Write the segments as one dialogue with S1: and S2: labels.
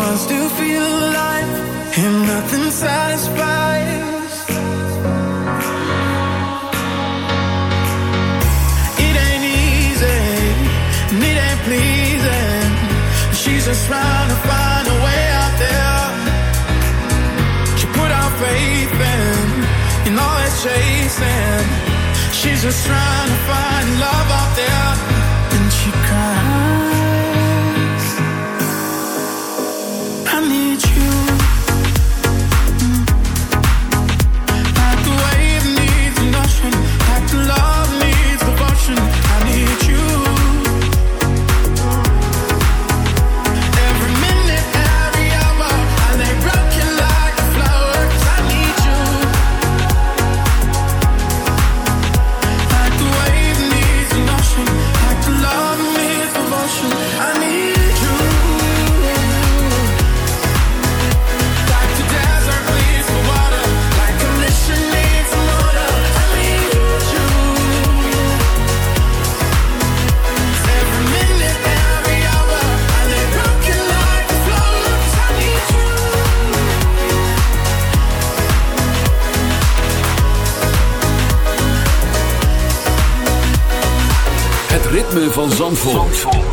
S1: wants to feel alive, and nothing satisfies. It ain't easy, and it ain't pleasing. She's just trying to find a way out there. She put our faith in, in all that chasing. She's just trying to find love out there.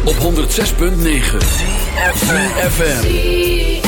S2: Op 106.9
S3: CFFM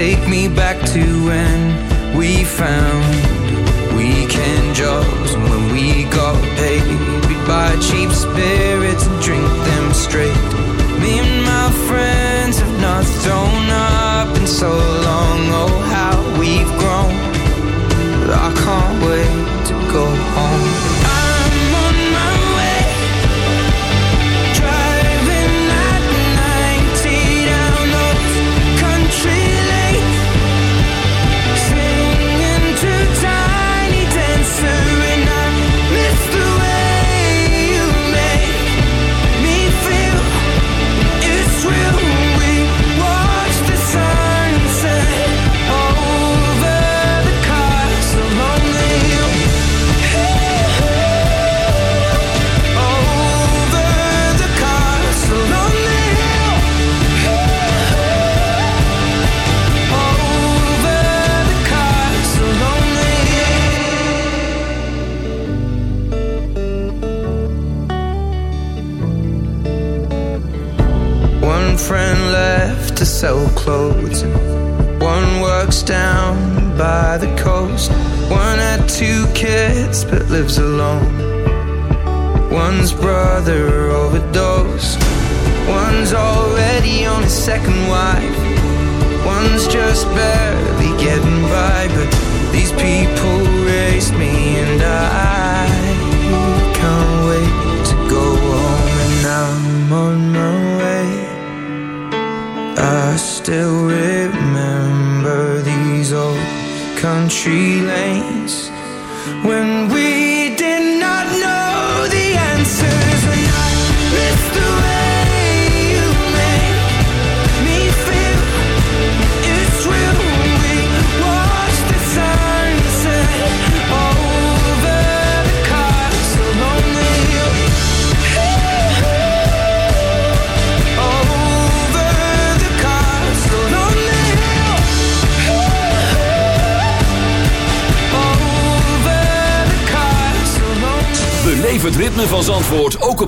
S3: take me
S4: back to when we found weekend jobs. And when we got paid by cheap spirits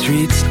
S4: streets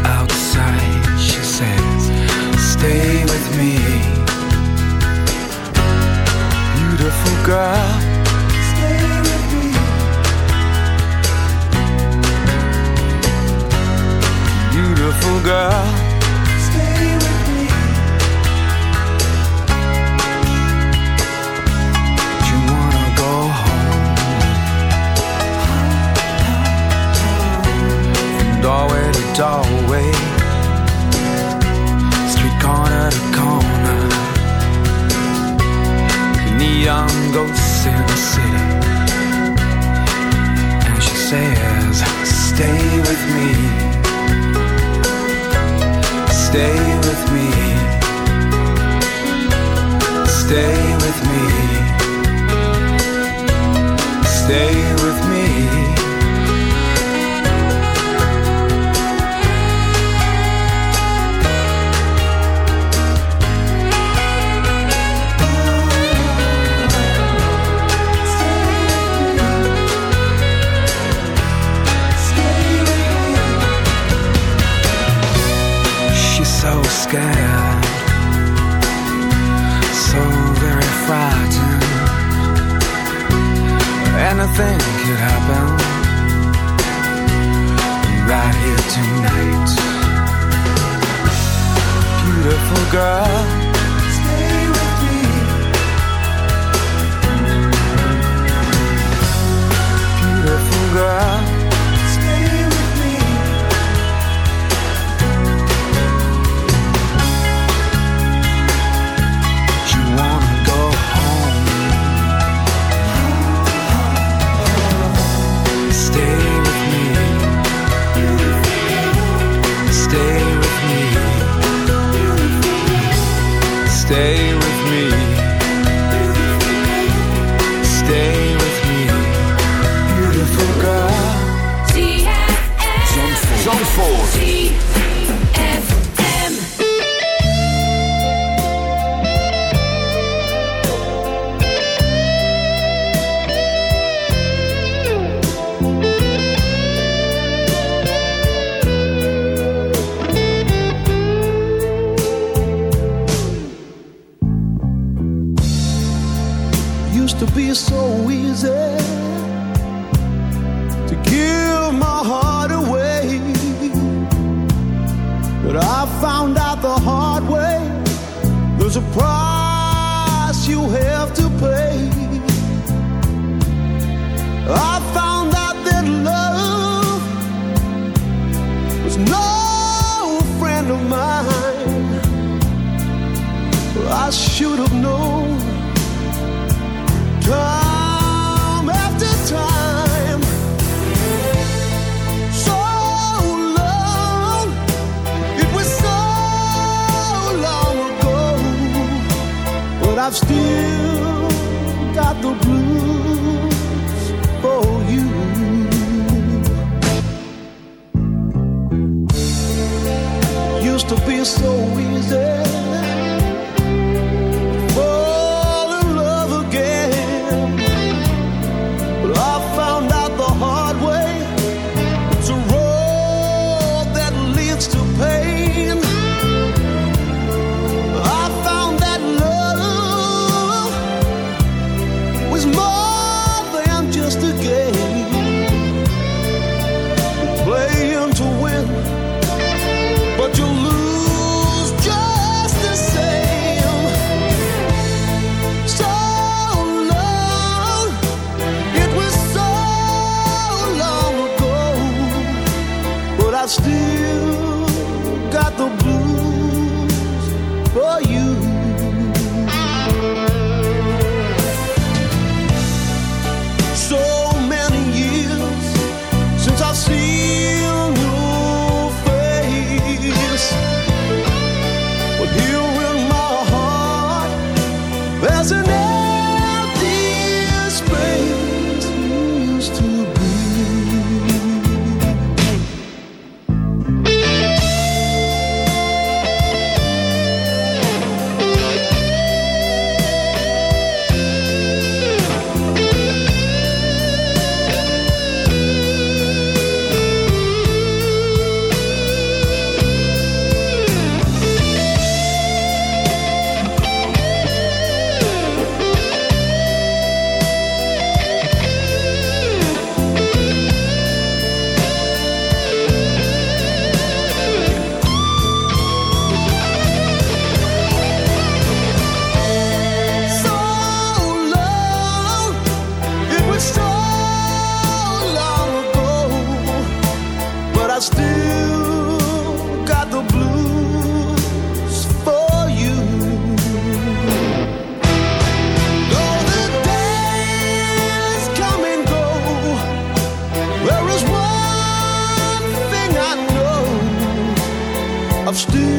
S5: I've